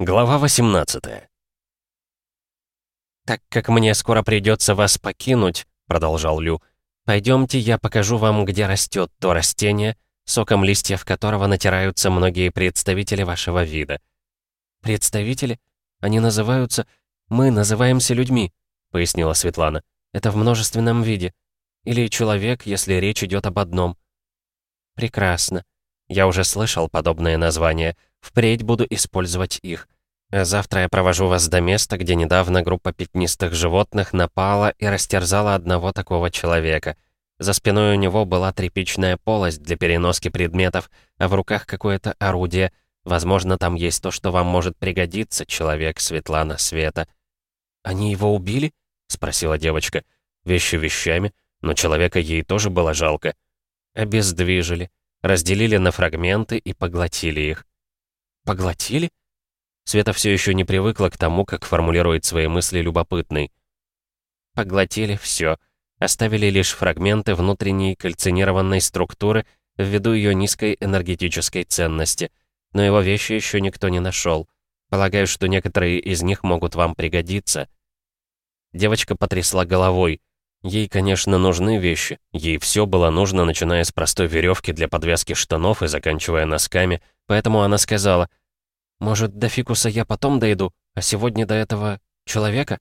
Глава 18 «Так как мне скоро придется вас покинуть», — продолжал Лю, «пойдемте, я покажу вам, где растет то растение, соком листьев которого натираются многие представители вашего вида». «Представители? Они называются... Мы называемся людьми», — пояснила Светлана. «Это в множественном виде. Или человек, если речь идет об одном». «Прекрасно. Я уже слышал подобные названия. Впредь буду использовать их. А завтра я провожу вас до места, где недавно группа пятнистых животных напала и растерзала одного такого человека. За спиной у него была тряпичная полость для переноски предметов, а в руках какое-то орудие. Возможно, там есть то, что вам может пригодиться, человек Светлана Света. «Они его убили?» — спросила девочка. «Вещи вещами, но человека ей тоже было жалко». Обездвижили, разделили на фрагменты и поглотили их. «Поглотили?» Света все еще не привыкла к тому, как формулирует свои мысли любопытный. Поглотили все, оставили лишь фрагменты внутренней кальцинированной структуры ввиду ее низкой энергетической ценности. Но его вещи еще никто не нашел. Полагаю, что некоторые из них могут вам пригодиться. Девочка потрясла головой. Ей, конечно, нужны вещи. Ей все было нужно, начиная с простой веревки для подвязки штанов и заканчивая носками. Поэтому она сказала, может, до фикуса я потом дойду, а сегодня до этого человека?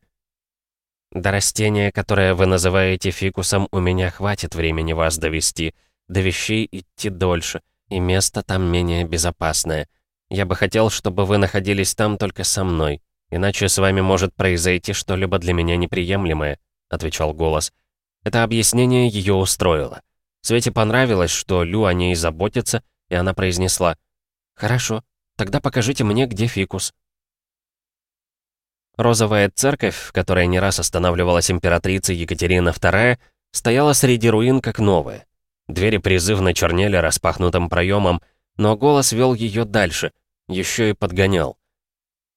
До растения, которое вы называете фикусом, у меня хватит времени вас довести. До вещей идти дольше, и место там менее безопасное. Я бы хотел, чтобы вы находились там только со мной. Иначе с вами может произойти что-либо для меня неприемлемое», — отвечал голос. Это объяснение ее устроило. Свете понравилось, что Лю о ней заботится, и она произнесла «Хорошо, Тогда покажите мне, где фикус». Розовая церковь, в которой не раз останавливалась императрица Екатерина II, стояла среди руин как новая. Двери призывно чернели распахнутым проемом, но голос вел ее дальше, еще и подгонял.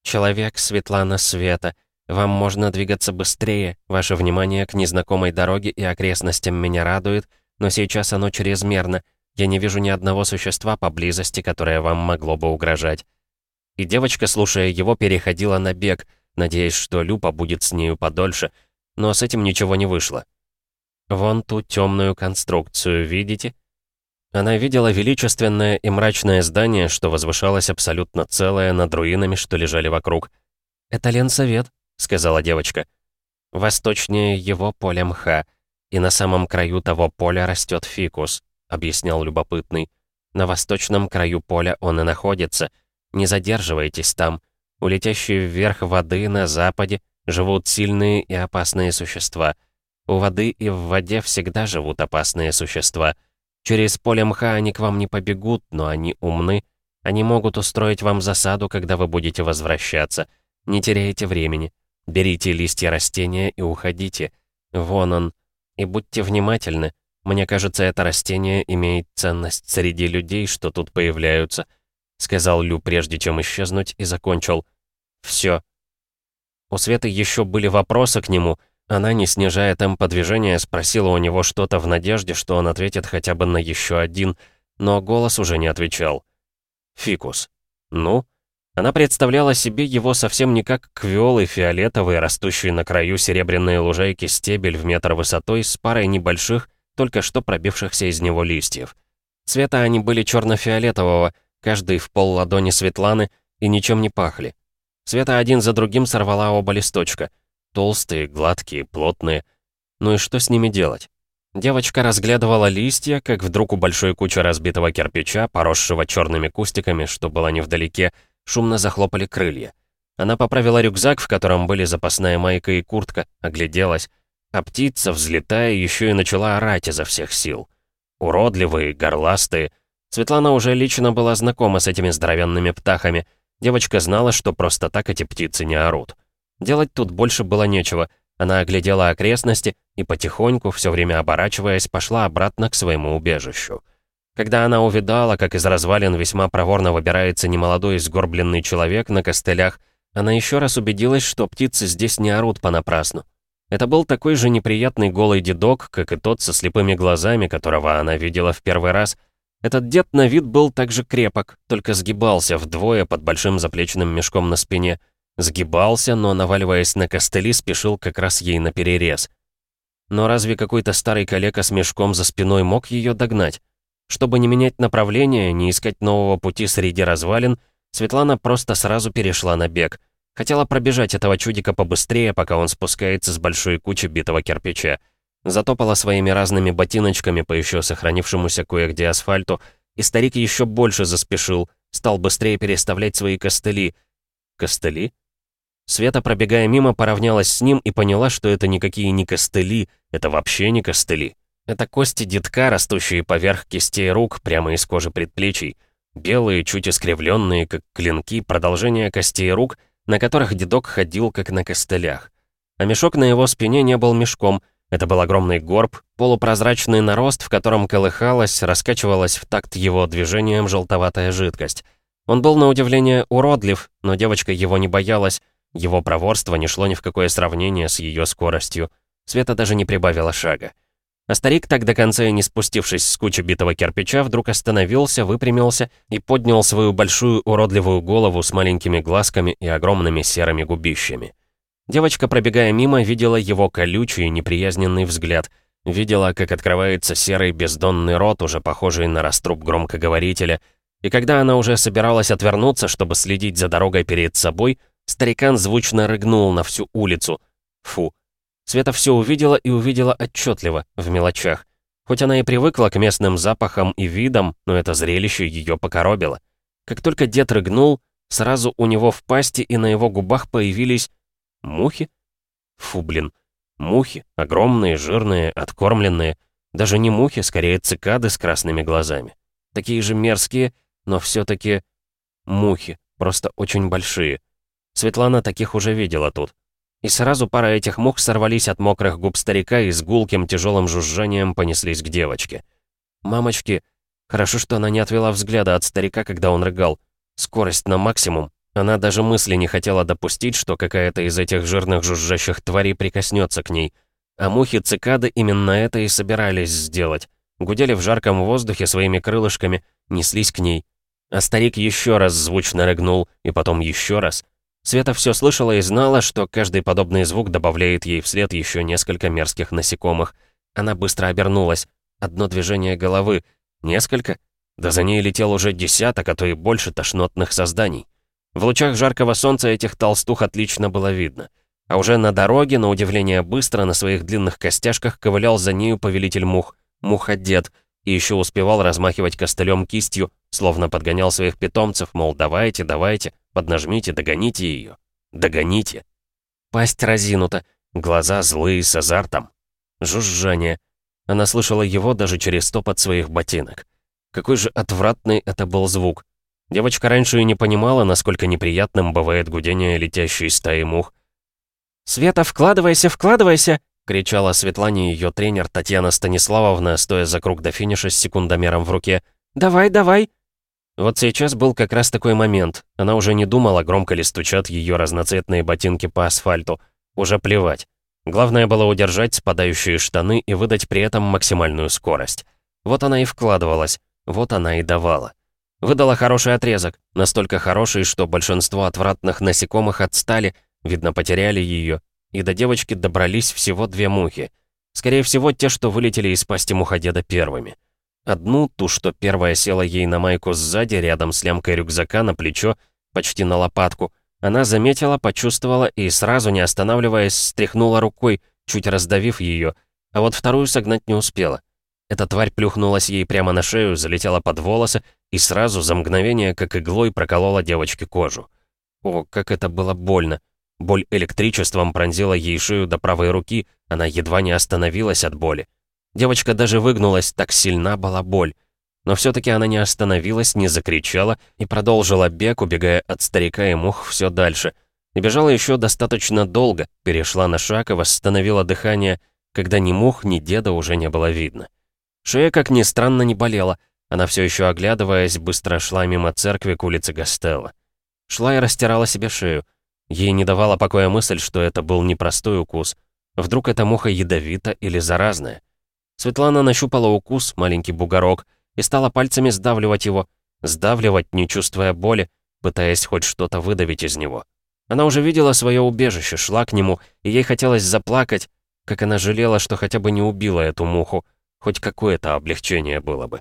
«Человек Светлана Света, вам можно двигаться быстрее, ваше внимание к незнакомой дороге и окрестностям меня радует, но сейчас оно чрезмерно, я не вижу ни одного существа поблизости, которое вам могло бы угрожать». И девочка, слушая его, переходила на бег, надеясь, что Люпа будет с нею подольше, но с этим ничего не вышло. «Вон ту темную конструкцию, видите?» Она видела величественное и мрачное здание, что возвышалось абсолютно целое над руинами, что лежали вокруг. «Это Ленсовет», — сказала девочка. «Восточнее его поле мха, и на самом краю того поля растет фикус объяснял любопытный. «На восточном краю поля он и находится. Не задерживайтесь там. У летящей вверх воды на западе живут сильные и опасные существа. У воды и в воде всегда живут опасные существа. Через поле мха они к вам не побегут, но они умны. Они могут устроить вам засаду, когда вы будете возвращаться. Не теряйте времени. Берите листья растения и уходите. Вон он. И будьте внимательны. Мне кажется, это растение имеет ценность среди людей, что тут появляются», — сказал Лю, прежде чем исчезнуть, и закончил. «Все». У Светы еще были вопросы к нему. Она, не снижая темпа движения, спросила у него что-то в надежде, что он ответит хотя бы на еще один, но голос уже не отвечал. «Фикус». «Ну?» Она представляла себе его совсем не как квелый фиолетовый, растущий на краю серебряной лужайки стебель в метр высотой с парой небольших, только что пробившихся из него листьев. Цвета они были черно-фиолетового, каждый в пол ладони Светланы, и ничем не пахли. Света один за другим сорвала оба листочка. Толстые, гладкие, плотные. Ну и что с ними делать? Девочка разглядывала листья, как вдруг у большой кучи разбитого кирпича, поросшего черными кустиками, что было невдалеке, шумно захлопали крылья. Она поправила рюкзак, в котором были запасная майка и куртка, огляделась. А птица, взлетая, еще и начала орать изо всех сил. Уродливые, горластые. Светлана уже лично была знакома с этими здоровенными птахами. Девочка знала, что просто так эти птицы не орут. Делать тут больше было нечего. Она оглядела окрестности и потихоньку, все время оборачиваясь, пошла обратно к своему убежищу. Когда она увидала, как из развалин весьма проворно выбирается немолодой сгорбленный человек на костылях, она еще раз убедилась, что птицы здесь не орут понапрасну. Это был такой же неприятный голый дедок, как и тот со слепыми глазами, которого она видела в первый раз. Этот дед на вид был также крепок, только сгибался вдвое под большим заплечным мешком на спине. Сгибался, но, наваливаясь на костыли, спешил как раз ей на перерез. Но разве какой-то старый калека с мешком за спиной мог ее догнать? Чтобы не менять направление, не искать нового пути среди развалин, Светлана просто сразу перешла на бег. Хотела пробежать этого чудика побыстрее, пока он спускается с большой кучи битого кирпича. Затопала своими разными ботиночками по еще сохранившемуся кое-где асфальту, и старик еще больше заспешил, стал быстрее переставлять свои костыли. Костыли? Света, пробегая мимо, поравнялась с ним и поняла, что это никакие не костыли, это вообще не костыли. Это кости детка, растущие поверх кистей рук, прямо из кожи предплечий. Белые, чуть искривленные, как клинки, продолжение костей рук, на которых дедок ходил, как на костылях. А мешок на его спине не был мешком, это был огромный горб, полупрозрачный нарост, в котором колыхалась, раскачивалась в такт его движением желтоватая жидкость. Он был на удивление уродлив, но девочка его не боялась, его проворство не шло ни в какое сравнение с ее скоростью. Света даже не прибавила шага. А старик, так до конца и не спустившись с кучи битого кирпича, вдруг остановился, выпрямился и поднял свою большую уродливую голову с маленькими глазками и огромными серыми губищами. Девочка, пробегая мимо, видела его колючий, неприязненный взгляд. Видела, как открывается серый бездонный рот, уже похожий на раструб громкоговорителя. И когда она уже собиралась отвернуться, чтобы следить за дорогой перед собой, старикан звучно рыгнул на всю улицу. Фу, Света все увидела и увидела отчетливо, в мелочах. Хоть она и привыкла к местным запахам и видам, но это зрелище ее покоробило. Как только дед рыгнул, сразу у него в пасти и на его губах появились... Мухи? Фу, блин. Мухи, огромные, жирные, откормленные. Даже не мухи, скорее цикады с красными глазами. Такие же мерзкие, но все таки мухи, просто очень большие. Светлана таких уже видела тут. И сразу пара этих мух сорвались от мокрых губ старика и с гулким тяжелым жужжанием понеслись к девочке. Мамочки, хорошо, что она не отвела взгляда от старика, когда он рыгал. Скорость на максимум. Она даже мысли не хотела допустить, что какая-то из этих жирных жужжащих тварей прикоснется к ней. А мухи-цикады именно это и собирались сделать. Гудели в жарком воздухе своими крылышками, неслись к ней. А старик еще раз звучно рыгнул, и потом еще раз. Света все слышала и знала, что каждый подобный звук добавляет ей вслед еще несколько мерзких насекомых. Она быстро обернулась. Одно движение головы. Несколько? Да за ней летел уже десяток, а то и больше тошнотных созданий. В лучах жаркого солнца этих толстух отлично было видно. А уже на дороге, на удивление быстро, на своих длинных костяшках ковылял за нею повелитель мух, муходед, и еще успевал размахивать костылем кистью, словно подгонял своих питомцев, мол, давайте, давайте, поднажмите, догоните ее. Догоните. Пасть разинута, глаза злые с азартом. Жужжание. Она слышала его даже через топот своих ботинок. Какой же отвратный это был звук. Девочка раньше и не понимала, насколько неприятным бывает гудение летящей стаи мух. «Света, вкладывайся, вкладывайся!» — кричала Светлане ее тренер Татьяна Станиславовна, стоя за круг до финиша с секундомером в руке. «Давай, давай!» Вот сейчас был как раз такой момент. Она уже не думала, громко ли стучат ее разноцветные ботинки по асфальту. Уже плевать. Главное было удержать спадающие штаны и выдать при этом максимальную скорость. Вот она и вкладывалась, вот она и давала. Выдала хороший отрезок, настолько хороший, что большинство отвратных насекомых отстали, видно, потеряли ее, и до девочки добрались всего две мухи. Скорее всего, те, что вылетели из пасти муходеда первыми. Одну, ту, что первая села ей на майку сзади, рядом с лямкой рюкзака на плечо, почти на лопатку, она заметила, почувствовала и сразу, не останавливаясь, стряхнула рукой, чуть раздавив ее, а вот вторую согнать не успела. Эта тварь плюхнулась ей прямо на шею, залетела под волосы и сразу за мгновение, как иглой, проколола девочке кожу. О, как это было больно! Боль электричеством пронзила ей шею до правой руки, она едва не остановилась от боли. Девочка даже выгнулась, так сильна была боль. Но все-таки она не остановилась, не закричала и продолжила бег, убегая от старика и мух все дальше. И бежала еще достаточно долго, перешла на шаг и восстановила дыхание, когда ни мух, ни деда уже не было видно. Шея, как ни странно, не болела. Она все еще оглядываясь, быстро шла мимо церкви к улице Гастелла. Шла и растирала себе шею. Ей не давала покоя мысль, что это был непростой укус. Вдруг эта муха ядовита или заразная. Светлана нащупала укус, маленький бугорок, и стала пальцами сдавливать его, сдавливать, не чувствуя боли, пытаясь хоть что-то выдавить из него. Она уже видела свое убежище, шла к нему, и ей хотелось заплакать, как она жалела, что хотя бы не убила эту муху, хоть какое-то облегчение было бы.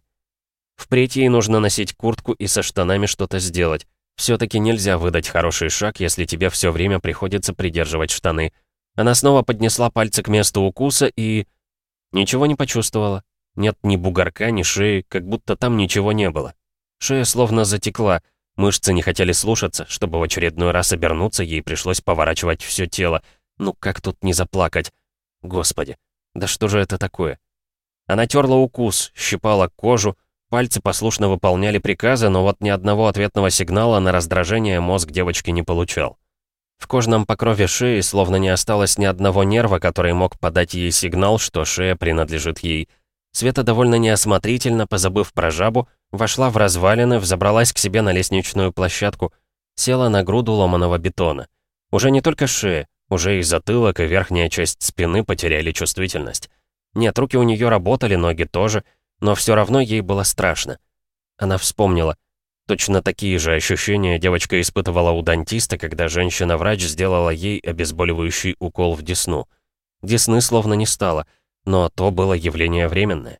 Впредь ей нужно носить куртку и со штанами что-то сделать. Все-таки нельзя выдать хороший шаг, если тебе все время приходится придерживать штаны. Она снова поднесла пальцы к месту укуса и... Ничего не почувствовала. Нет ни бугорка, ни шеи, как будто там ничего не было. Шея словно затекла, мышцы не хотели слушаться, чтобы в очередной раз обернуться, ей пришлось поворачивать все тело. Ну как тут не заплакать? Господи, да что же это такое? Она терла укус, щипала кожу, пальцы послушно выполняли приказы, но вот ни одного ответного сигнала на раздражение мозг девочки не получал. В кожном покрове шеи словно не осталось ни одного нерва, который мог подать ей сигнал, что шея принадлежит ей. Света довольно неосмотрительно, позабыв про жабу, вошла в развалины, взобралась к себе на лестничную площадку, села на груду ломаного бетона. Уже не только шея, уже и затылок, и верхняя часть спины потеряли чувствительность. Нет, руки у нее работали, ноги тоже, но все равно ей было страшно. Она вспомнила. Точно такие же ощущения девочка испытывала у дантиста, когда женщина-врач сделала ей обезболивающий укол в десну. Десны словно не стало, но то было явление временное.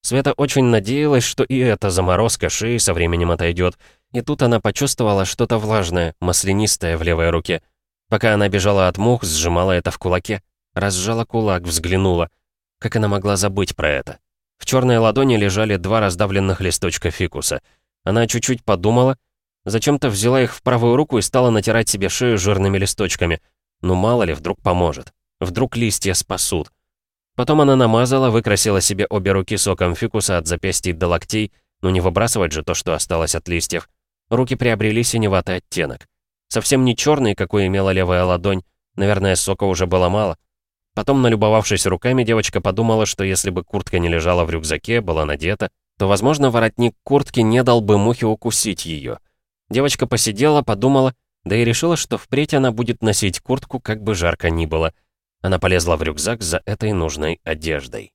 Света очень надеялась, что и эта заморозка шеи со временем отойдет, и тут она почувствовала что-то влажное, маслянистое в левой руке. Пока она бежала от мух, сжимала это в кулаке. Разжала кулак, взглянула. Как она могла забыть про это? В черной ладони лежали два раздавленных листочка фикуса. Она чуть-чуть подумала, зачем-то взяла их в правую руку и стала натирать себе шею жирными листочками. Ну мало ли, вдруг поможет. Вдруг листья спасут. Потом она намазала, выкрасила себе обе руки соком фикуса от запястья до локтей, но не выбрасывать же то, что осталось от листьев. Руки приобрели синеватый оттенок. Совсем не черный, какой имела левая ладонь. Наверное, сока уже было мало. Потом, налюбовавшись руками, девочка подумала, что если бы куртка не лежала в рюкзаке, была надета, то, возможно, воротник куртки не дал бы мухе укусить ее. Девочка посидела, подумала, да и решила, что впредь она будет носить куртку, как бы жарко ни было. Она полезла в рюкзак за этой нужной одеждой.